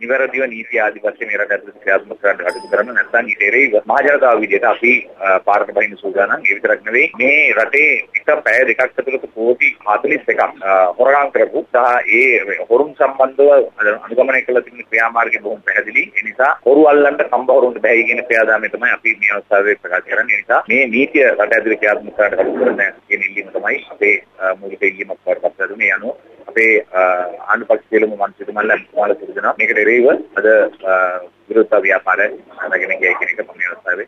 නිවැරදිව නීති ආදි වශයෙන් මේ රට ඇතුළත ක්‍රියාත්මක කරන්න කටයුතු කරන්න නැත්නම් ඊට එරෙහිව මහජනතාව විදිහට අපි පාරට බහින්න සූදානම්. ඒ විතරක් නෙවෙයි මේ රටේ එක පැය දෙකක් ඇතුළත කෝටි 41ක් හොරගම් කරපු සහ ඒ හොරුන් සම්බන්ධව අනුගමනය කළ තිබෙන ක්‍රියාමාර්ගය බොහොම පැහැදිලි. ඒ නිසා හොරු අල්ලන්න කම්බ හොරුන්ට බැහැ කියන ක්‍රියාදාමය තමයි අපි මේ අවස්ථාවේ ප්‍රකාශ කරන්නේ. ඒ නිසා මේ නීතිය රට ඇතුළේ ක්‍රියාත්මක කරන්න කටයුතු කරන්න කියන ඉල්ලීම තමයි අපේ මූලික ඉල්ලීමක් වඩපත් කරන්නේ. අනුව අපේ ආණ්ඩුපක්ෂ සියලුම මන්ත්‍රීතුමන්ලා මාල සිදු වෙනවා. මේකට එරෙහිව අද විරෝධතා ව්‍යාපාර නැගෙන ගියයි කියන එක මම මේ අවස්ථාවේ